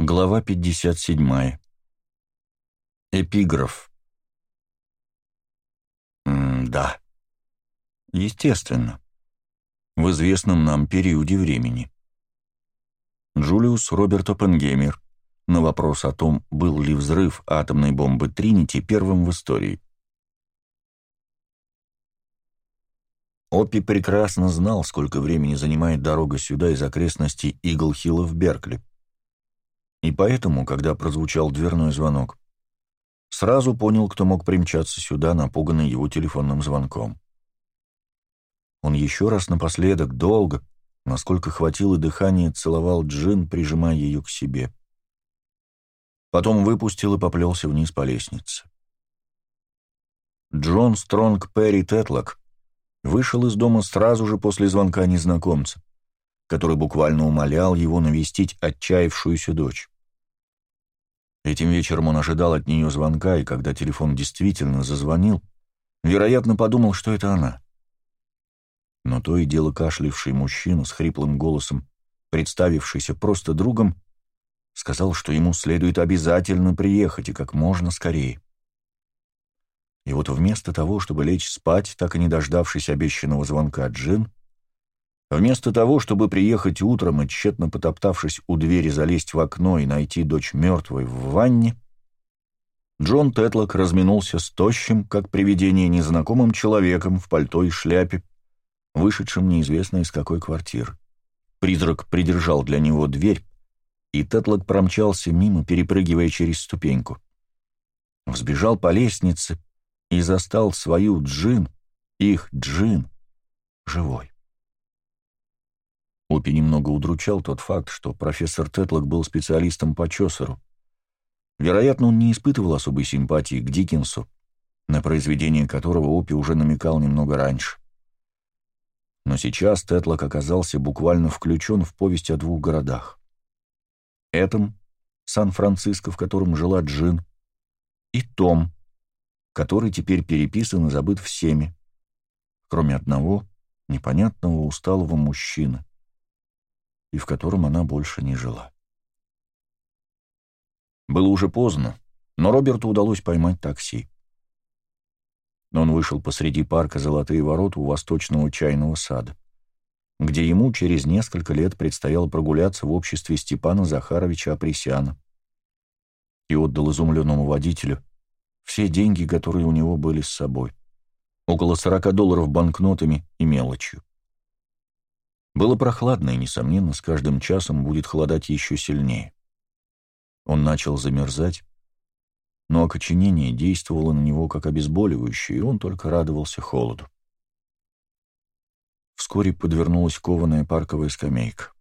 Глава 57. Эпиграф. М да. Естественно. В известном нам периоде времени. Джулиус Роберт Оппенгеймер на вопрос о том, был ли взрыв атомной бомбы Тринити первым в истории. Оппи прекрасно знал, сколько времени занимает дорога сюда из окрестностей Игл-Хилла в Беркли. И поэтому, когда прозвучал дверной звонок, сразу понял, кто мог примчаться сюда, напуганный его телефонным звонком. Он еще раз напоследок, долго, насколько хватило дыхания, целовал Джин, прижимая ее к себе. Потом выпустил и поплелся вниз по лестнице. Джон Стронг Перри Тетлок вышел из дома сразу же после звонка незнакомца который буквально умолял его навестить отчаявшуюся дочь. Этим вечером он ожидал от нее звонка, и когда телефон действительно зазвонил, вероятно, подумал, что это она. Но то и дело кашлявший мужчина с хриплым голосом, представившийся просто другом, сказал, что ему следует обязательно приехать и как можно скорее. И вот вместо того, чтобы лечь спать, так и не дождавшись обещанного звонка Джин, Вместо того, чтобы приехать утром и, тщетно потоптавшись у двери, залезть в окно и найти дочь мертвой в ванне, Джон Тетлок разминулся с тощим, как привидение, незнакомым человеком в пальто и шляпе, вышедшим неизвестно из какой квартиры. Призрак придержал для него дверь, и Тетлок промчался мимо, перепрыгивая через ступеньку. Взбежал по лестнице и застал свою Джин, их Джин, живой. Опи немного удручал тот факт, что профессор Тетлок был специалистом по Чосеру. Вероятно, он не испытывал особой симпатии к Диккенсу, на произведение которого Опи уже намекал немного раньше. Но сейчас Тетлок оказался буквально включен в повесть о двух городах. Этом, Сан-Франциско, в котором жила Джин, и Том, который теперь переписан и забыт всеми, кроме одного непонятного усталого мужчины и в котором она больше не жила. Было уже поздно, но Роберту удалось поймать такси. Он вышел посреди парка «Золотые ворота» у восточного чайного сада, где ему через несколько лет предстояло прогуляться в обществе Степана Захаровича Апресяна, и отдал изумленному водителю все деньги, которые у него были с собой, около 40 долларов банкнотами и мелочью. Было прохладно, и, несомненно, с каждым часом будет холодать еще сильнее. Он начал замерзать, но окоченение действовало на него как обезболивающее, и он только радовался холоду. Вскоре подвернулась кованая парковая скамейка.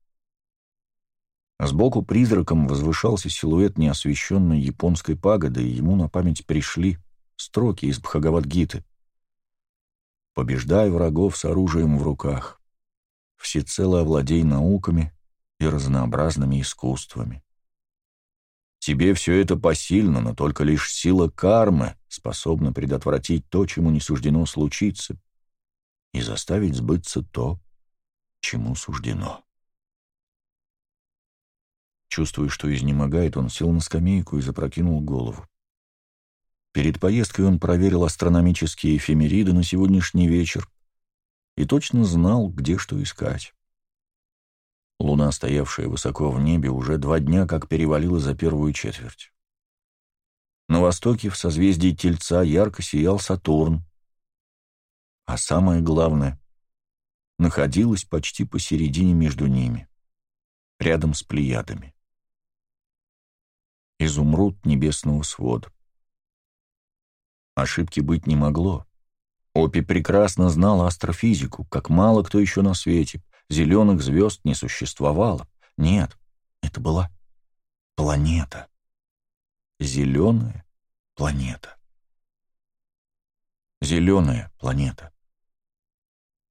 Сбоку призраком возвышался силуэт неосвещенной японской пагоды, и ему на память пришли строки из Бхагавадгиты. «Побеждай врагов с оружием в руках, всецело овладей науками и разнообразными искусствами. Тебе все это посильно, но только лишь сила кармы способна предотвратить то, чему не суждено случиться, и заставить сбыться то, чему суждено. Чувствуя, что изнемогает, он сел на скамейку и запрокинул голову. Перед поездкой он проверил астрономические эфемериды на сегодняшний вечер и точно знал, где что искать. Луна, стоявшая высоко в небе, уже два дня как перевалила за первую четверть. На востоке, в созвездии Тельца, ярко сиял Сатурн. А самое главное, находилась почти посередине между ними, рядом с Плеядами. Изумруд небесного свода. Ошибки быть не могло. Опи прекрасно знала астрофизику, как мало кто еще на свете. Зеленых звезд не существовало. Нет, это была планета. Зеленая планета. Зеленая планета.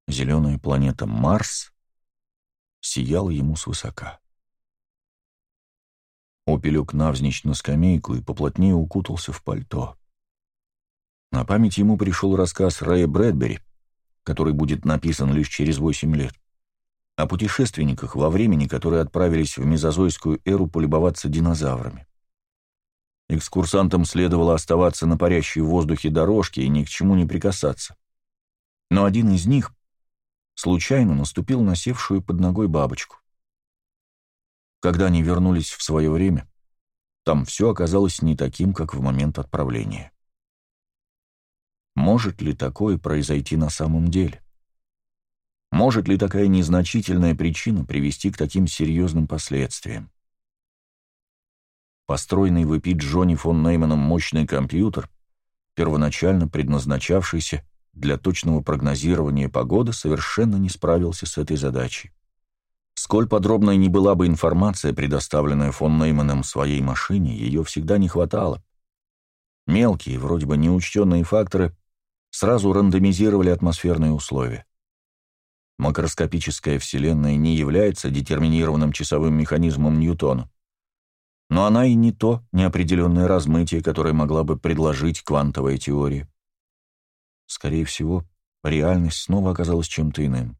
Зеленая планета Марс сияла ему свысока. Опи лег навзничь на скамейку и поплотнее укутался в пальто. На память ему пришел рассказ Рэя Брэдбери, который будет написан лишь через восемь лет. о путешественниках во времени, которые отправились в мезозойскую эру полюбоваться динозаврами. Экскурсантам следовало оставаться на парящей в воздухе дорожке и ни к чему не прикасаться. Но один из них случайно наступил на севшую под ногой бабочку. Когда они вернулись в свое время, там все оказалось не таким, как в момент отправления. Может ли такое произойти на самом деле? Может ли такая незначительная причина привести к таким серьезным последствиям? Построенный в ЭПИ Джонни фон Нейманом мощный компьютер, первоначально предназначавшийся для точного прогнозирования погоды, совершенно не справился с этой задачей. Сколь подробной ни была бы информация, предоставленная фон Нейманом своей машине, ее всегда не хватало. Мелкие, вроде бы неучтенные факторы сразу рандомизировали атмосферные условия. Макроскопическая Вселенная не является детерминированным часовым механизмом Ньютона. Но она и не то неопределенное размытие, которое могла бы предложить квантовая теория. Скорее всего, реальность снова оказалась чем-то иным.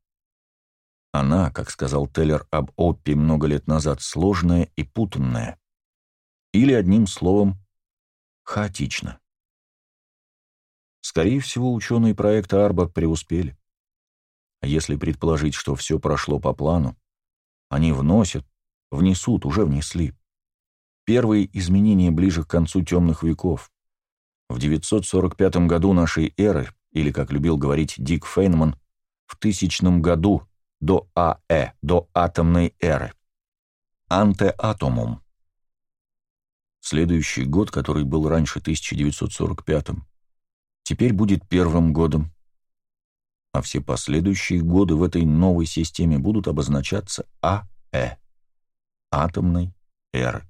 Она, как сказал Теллер об Оппе много лет назад, сложная и путанная. Или, одним словом, хаотично. Скорее всего, ученые проекта Арбак преуспели. Если предположить, что все прошло по плану, они вносят, внесут, уже внесли. Первые изменения ближе к концу темных веков. В 945 году нашей эры, или, как любил говорить Дик Фейнман, в тысячном году до АЭ, до атомной эры. Антеатомум. Следующий год, который был раньше 1945 теперь будет первым годом а все последующие годы в этой новой системе будут обозначаться АЭ – атомной эры.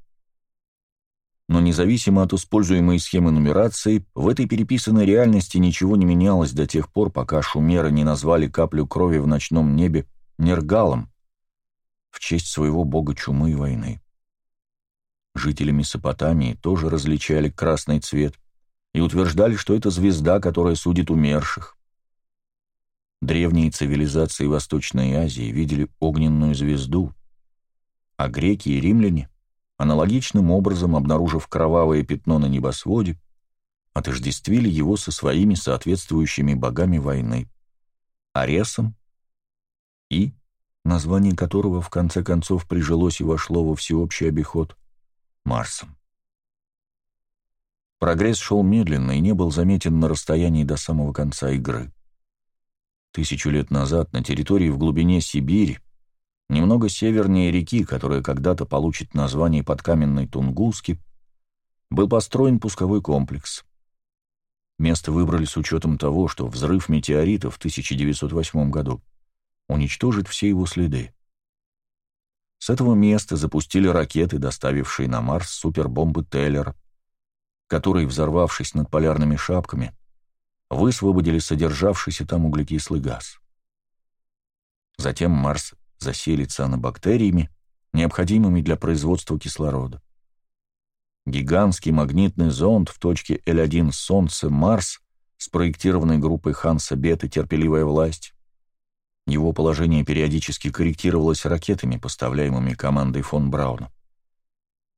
Но независимо от используемой схемы нумерации, в этой переписанной реальности ничего не менялось до тех пор, пока шумеры не назвали каплю крови в ночном небе Нергалом в честь своего бога чумы и войны. Жители Месопотамии тоже различали красный цвет и утверждали, что это звезда, которая судит умерших. Древние цивилизации Восточной Азии видели огненную звезду, а греки и римляне, аналогичным образом обнаружив кровавое пятно на небосводе, отождествили его со своими соответствующими богами войны – Аресом и, название которого в конце концов прижилось и вошло во всеобщий обиход, Марсом. Прогресс шел медленно и не был заметен на расстоянии до самого конца игры. Тысячу лет назад на территории в глубине Сибири, немного севернее реки, которая когда-то получит название подкаменной Тунгуски, был построен пусковой комплекс. Место выбрали с учетом того, что взрыв метеорита в 1908 году уничтожит все его следы. С этого места запустили ракеты, доставившие на Марс супербомбы Теллер, которые, взорвавшись над полярными шапками, высвободили содержавшийся там углекислый газ. Затем Марс заселится анабактериями, необходимыми для производства кислорода. Гигантский магнитный зонд в точке L1 Солнце Марс, спроектированной группой Ханса Бета «Терпеливая власть», его положение периодически корректировалось ракетами, поставляемыми командой фон Брауна.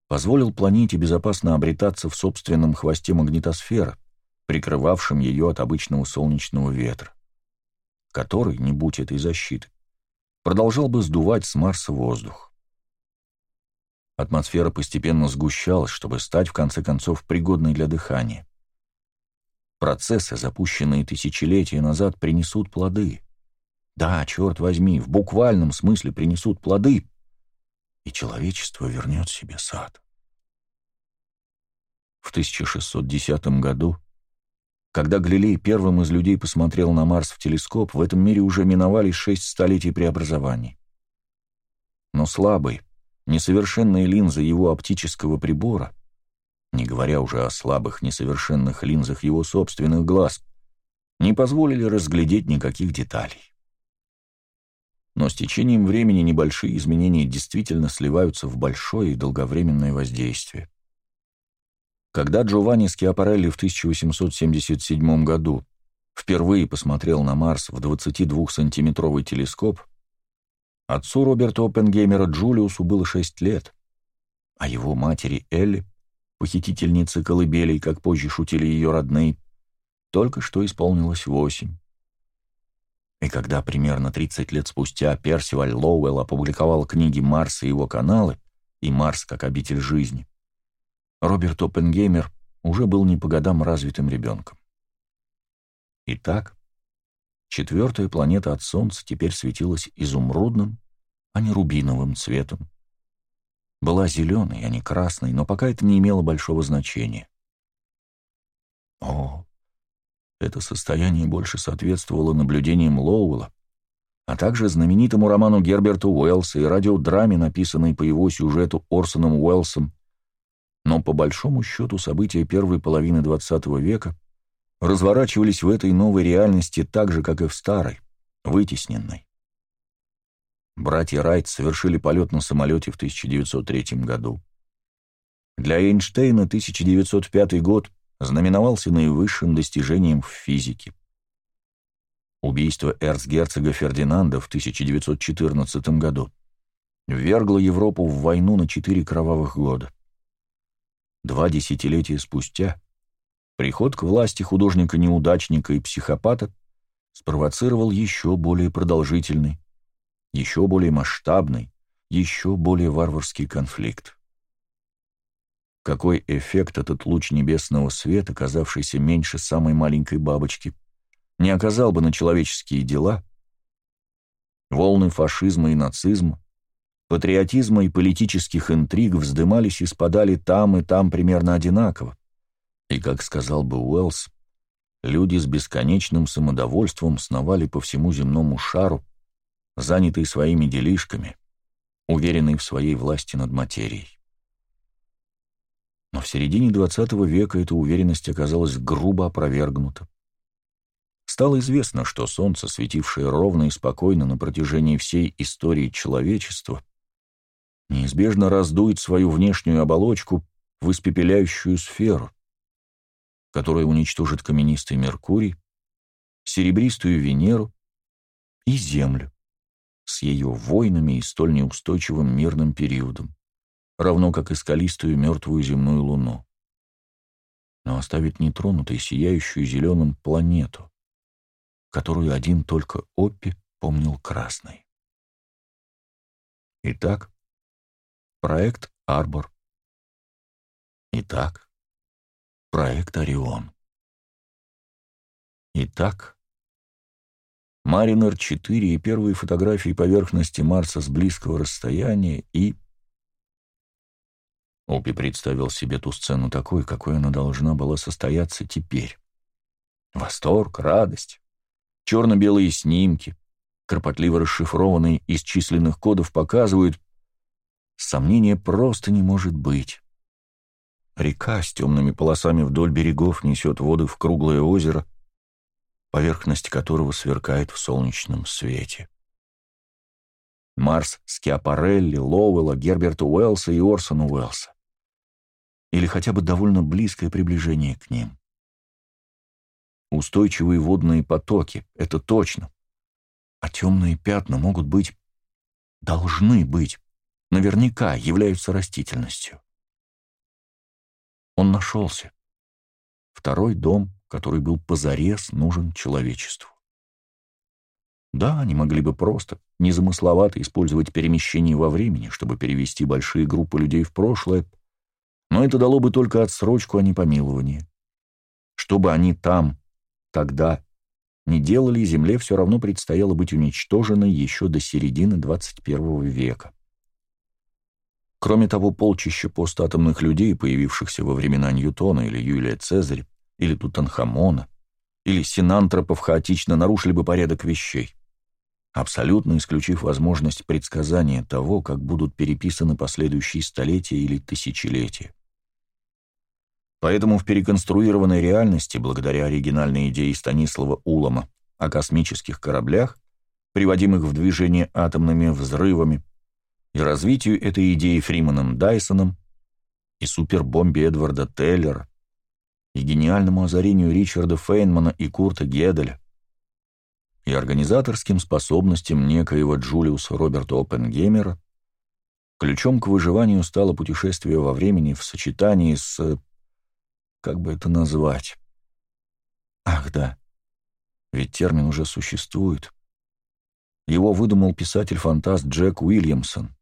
Позволил планете безопасно обретаться в собственном хвосте магнитосферы, прикрывавшим ее от обычного солнечного ветра, который, не будь этой защиты, продолжал бы сдувать с Марса воздух. Атмосфера постепенно сгущалась, чтобы стать, в конце концов, пригодной для дыхания. Процессы, запущенные тысячелетия назад, принесут плоды. Да, черт возьми, в буквальном смысле принесут плоды, и человечество вернет себе сад. В 1610 году когда Галилей первым из людей посмотрел на Марс в телескоп, в этом мире уже миновали шесть столетий преобразований. Но слабые, несовершенные линзы его оптического прибора, не говоря уже о слабых, несовершенных линзах его собственных глаз, не позволили разглядеть никаких деталей. Но с течением времени небольшие изменения действительно сливаются в большое и долговременное воздействие. Когда Джованни Скиапарелли в 1877 году впервые посмотрел на Марс в 22-сантиметровый телескоп, Отцу Роберта Оппенгеймера Джулиусу было шесть лет, а его матери Элли, похитительнице колыбелей, как позже шутили ее родные, только что исполнилось восемь. И когда примерно 30 лет спустя Персиваль Лоуэлл опубликовал книги «Марс и его каналы» и «Марс как обитель жизни», Роберт Оппенгеймер уже был не по годам развитым ребенком. Итак, четвертая планета от Солнца теперь светилась изумрудным, а не рубиновым цветом. Была зеленой, а не красной, но пока это не имело большого значения. О, это состояние больше соответствовало наблюдениям Лоуэлла, а также знаменитому роману Герберта Уэллса и радиодраме, написанной по его сюжету Орсоном Уэллсом, но по большому счету события первой половины XX века разворачивались в этой новой реальности так же, как и в старой, вытесненной. Братья Райт совершили полет на самолете в 1903 году. Для Эйнштейна 1905 год знаменовался наивысшим достижением в физике. Убийство эрцгерцога Фердинанда в 1914 году ввергло Европу в войну на четыре кровавых года. Два десятилетия спустя приход к власти художника-неудачника и психопата спровоцировал еще более продолжительный, еще более масштабный, еще более варварский конфликт. Какой эффект этот луч небесного света, казавшийся меньше самой маленькой бабочки, не оказал бы на человеческие дела? Волны фашизма и нацизма, патриотизма и политических интриг вздымались и спадали там и там примерно одинаково. И, как сказал бы Уэллс, люди с бесконечным самодовольством сновали по всему земному шару, занятые своими делишками, уверенные в своей власти над материей. Но в середине XX века эта уверенность оказалась грубо опровергнута. Стало известно, что Солнце, светившее ровно и спокойно на протяжении всей истории человечества, неизбежно раздует свою внешнюю оболочку в испепеляющую сферу, которая уничтожит каменистый Меркурий, серебристую Венеру и Землю с ее войнами и столь неустойчивым мирным периодом равно как и скалистую мертвую земную луну. Но оставить нетронутой сияющую зеленым планету, которую один только Оппи помнил красной. Итак, проект Арбор. Итак, проект Орион. Итак, Маринер-4 и первые фотографии поверхности Марса с близкого расстояния и Опи представил себе ту сцену такой, какой она должна была состояться теперь. Восторг, радость, черно-белые снимки, кропотливо расшифрованные из численных кодов показывают, сомнения просто не может быть. Река с темными полосами вдоль берегов несет воды в круглое озеро, поверхность которого сверкает в солнечном свете. Марс Скиапарелли, Лоуэлла, Герберта Уэллса и Орсона Уэллса или хотя бы довольно близкое приближение к ним. Устойчивые водные потоки — это точно. А темные пятна могут быть, должны быть, наверняка являются растительностью. Он нашелся. Второй дом, который был позарез нужен человечеству. Да, они могли бы просто, незамысловато использовать перемещение во времени, чтобы перевести большие группы людей в прошлое, но это дало бы только отсрочку, а не помилование. Что бы они там, тогда, не делали, Земле все равно предстояло быть уничтоженной еще до середины 21 века. Кроме того, полчища постатомных людей, появившихся во времена Ньютона или Юлия Цезаря, или Тутанхамона, или синантропов хаотично нарушили бы порядок вещей, абсолютно исключив возможность предсказания того, как будут переписаны последующие столетия или тысячелетия. Поэтому в переконструированной реальности, благодаря оригинальной идее Станислава Улама о космических кораблях, приводимых в движение атомными взрывами, и развитию этой идеи Фриманом Дайсоном, и супербомбе Эдварда Теллера, и гениальному озарению Ричарда Фейнмана и Курта Геделя, и организаторским способностям некоего Джулиуса Роберта Оппенгеймера, ключом к выживанию стало путешествие во времени в сочетании с... как бы это назвать? Ах, да, ведь термин уже существует. Его выдумал писатель-фантаст Джек Уильямсон,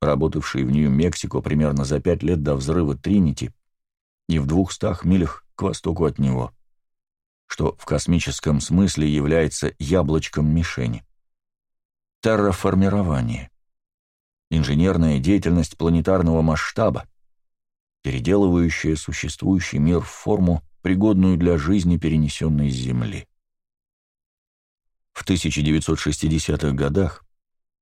работавший в Нью-Мексико примерно за пять лет до взрыва Тринити и в двухстах милях к востоку от него что в космическом смысле является яблочком мишени. Терраформирование. Инженерная деятельность планетарного масштаба, переделывающая существующий мир в форму, пригодную для жизни, перенесенной с Земли. В 1960-х годах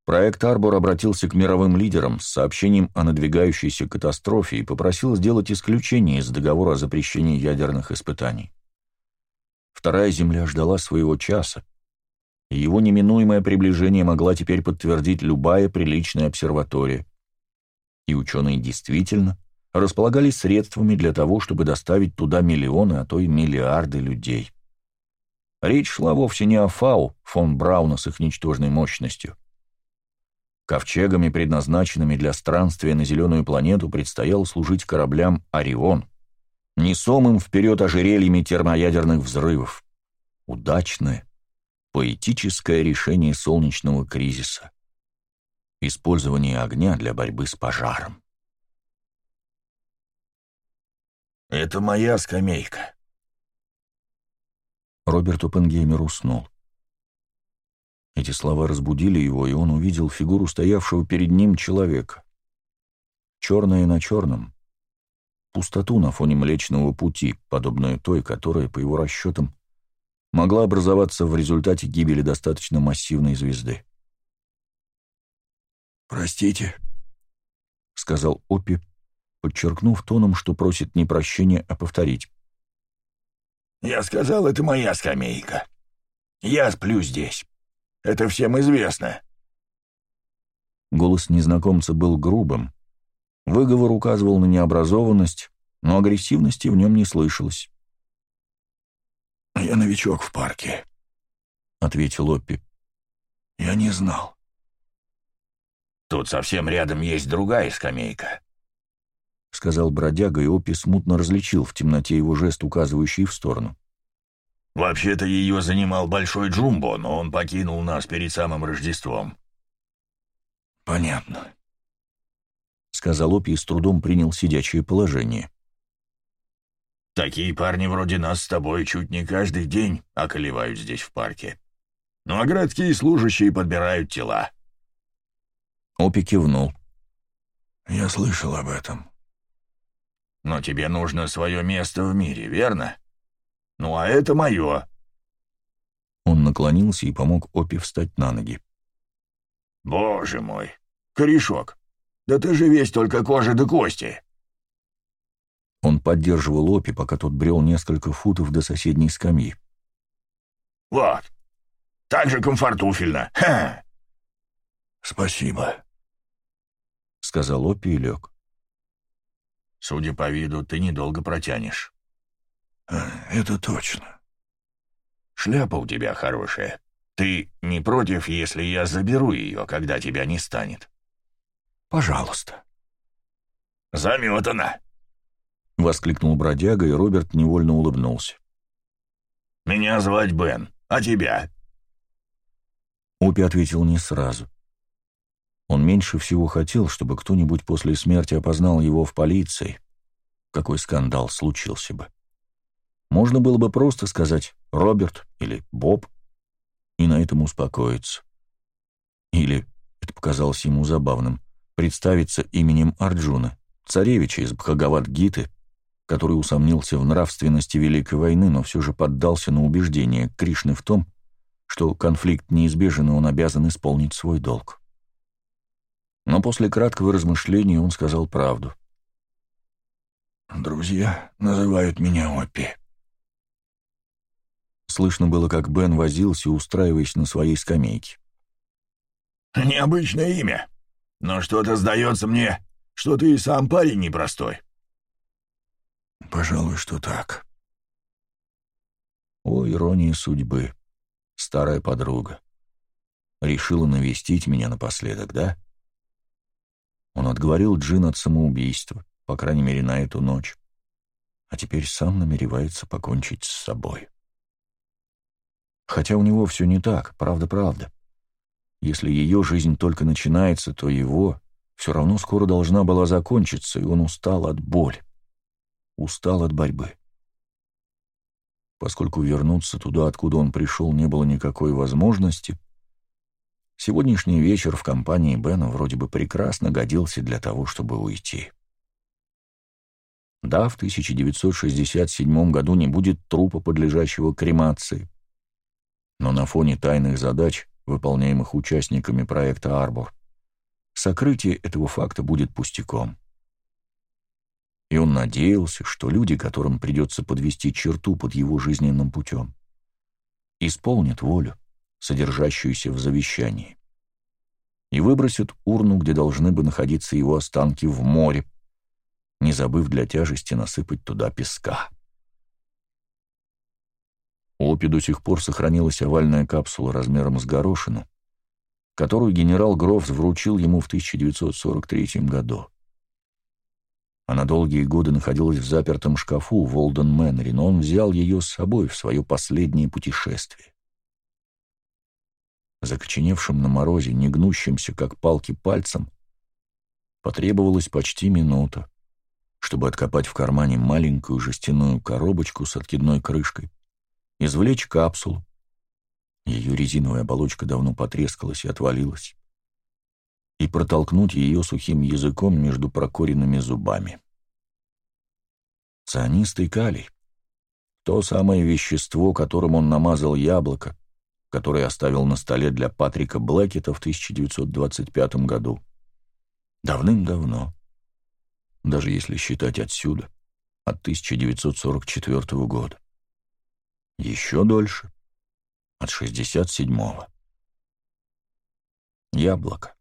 проект «Арбор» обратился к мировым лидерам с сообщением о надвигающейся катастрофе и попросил сделать исключение из договора о запрещении ядерных испытаний. Вторая Земля ждала своего часа, и его неминуемое приближение могла теперь подтвердить любая приличная обсерватория. И ученые действительно располагали средствами для того, чтобы доставить туда миллионы, а то и миллиарды людей. Речь шла вовсе не о Фау, фон Брауна с их ничтожной мощностью. Ковчегами, предназначенными для странствия на зеленую планету, предстояло служить кораблям «Орион», несомым вперед ожерельями термоядерных взрывов. Удачное, поэтическое решение солнечного кризиса. Использование огня для борьбы с пожаром. «Это моя скамейка». Роберт Оппенгеймер уснул. Эти слова разбудили его, и он увидел фигуру стоявшего перед ним человека. Черное на черном, пустоту на фоне Млечного Пути, подобную той, которая, по его расчетам, могла образоваться в результате гибели достаточно массивной звезды. «Простите», — сказал Опи, подчеркнув тоном, что просит не прощения, а повторить. «Я сказал, это моя скамейка. Я сплю здесь. Это всем известно». Голос незнакомца был грубым, Выговор указывал на необразованность, но агрессивности в нем не слышалось. «Я новичок в парке», — ответил Оппи. «Я не знал». «Тут совсем рядом есть другая скамейка», — сказал бродяга, и Оппи смутно различил в темноте его жест, указывающий в сторону. «Вообще-то ее занимал Большой Джумбо, но он покинул нас перед самым Рождеством». «Понятно», — сказал Опи и с трудом принял сидячее положение. «Такие парни вроде нас с тобой чуть не каждый день околевают здесь в парке. Ну а городские служащие подбирают тела». Опи кивнул. «Я слышал об этом». «Но тебе нужно свое место в мире, верно? Ну а это мое». Он наклонился и помог Опи встать на ноги. «Боже мой, корешок, да ты же весь только кожа да кости!» Он поддерживал Опи, пока тот брел несколько футов до соседней скамьи. «Вот, так же комфортуфельно, ха!» «Спасибо», — сказал Опи и лег. «Судя по виду, ты недолго протянешь». «Это точно». «Шляпа у тебя хорошая. Ты не против, если я заберу ее, когда тебя не станет?» Пожалуйста». «Заметано!» — воскликнул бродяга, и Роберт невольно улыбнулся. «Меня звать Бен, а тебя?» Опи ответил не сразу. Он меньше всего хотел, чтобы кто-нибудь после смерти опознал его в полиции. Какой скандал случился бы. Можно было бы просто сказать «Роберт» или «Боб» и на этом успокоиться. Или, это показалось ему забавным, представиться именем Арджуна, царевича из Бхагават-гиты, который усомнился в нравственности Великой войны, но все же поддался на убеждение Кришны в том, что конфликт неизбежен, и он обязан исполнить свой долг. Но после краткого размышления он сказал правду. «Друзья называют меня Опи». Слышно было, как Бен возился, устраиваясь на своей скамейке. «Необычное имя», но что-то сдается мне, что ты и сам парень непростой». «Пожалуй, что так». О, ирония судьбы. старая подруга. Решила навестить меня напоследок, да? Он отговорил Джин от самоубийства, по крайней мере, на эту ночь. А теперь сам намеревается покончить с собой. Хотя у него все не так, правда-правда. Если ее жизнь только начинается, то его все равно скоро должна была закончиться, и он устал от боли. Устал от борьбы. Поскольку вернуться туда, откуда он пришел, не было никакой возможности, сегодняшний вечер в компании Бена вроде бы прекрасно годился для того, чтобы уйти. Да, в 1967 году не будет трупа, подлежащего кремации, но на фоне тайных задач, выполняемых участниками проекта «Арбор», сокрытие этого факта будет пустяком. И он надеялся, что люди, которым придется подвести черту под его жизненным путем, исполнят волю, содержащуюся в завещании, и выбросят урну, где должны бы находиться его останки, в море, не забыв для тяжести насыпать туда песка. У Опи до сих пор сохранилась овальная капсула размером с горошину, которую генерал Грофс вручил ему в 1943 году. Она долгие годы находилась в запертом шкафу в Олден Мэннери, но он взял ее с собой в свое последнее путешествие. Закоченевшим на морозе, не гнущимся, как палки, пальцем, потребовалась почти минута, чтобы откопать в кармане маленькую жестяную коробочку с откидной крышкой, извлечь капсулу. Ее резиновая оболочка давно потрескалась и отвалилась. И протолкнуть ее сухим языком между прокоренными зубами. Цианистый калий. То самое вещество, которым он намазал яблоко, которое оставил на столе для Патрика Блэкета в 1925 году. Давным-давно. Даже если считать отсюда, от 1944 года. Еще дольше. От 67-го. Яблоко.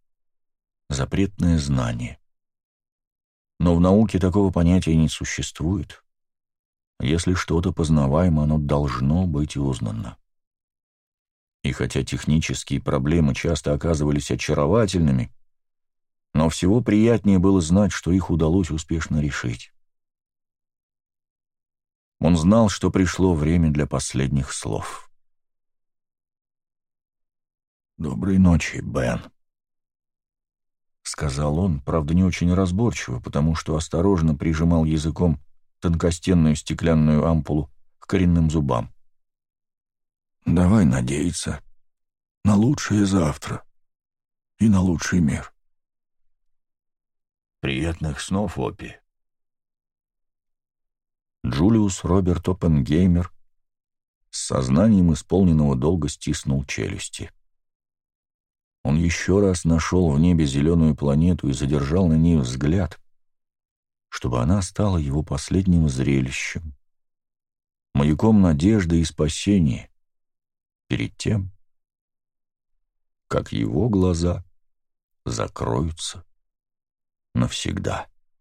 Запретное знание. Но в науке такого понятия не существует. Если что-то познаваемо, оно должно быть узнано. И хотя технические проблемы часто оказывались очаровательными, но всего приятнее было знать, что их удалось успешно решить. Он знал, что пришло время для последних слов. «Доброй ночи, Бен», — сказал он, правда, не очень разборчиво, потому что осторожно прижимал языком тонкостенную стеклянную ампулу к коренным зубам. «Давай надеяться на лучшее завтра и на лучший мир». «Приятных снов, Опи», Джулиус Роберт Оппенгеймер с сознанием исполненного долга стиснул челюсти. Он еще раз нашел в небе зеленую планету и задержал на ней взгляд, чтобы она стала его последним зрелищем, маяком надежды и спасения перед тем, как его глаза закроются навсегда.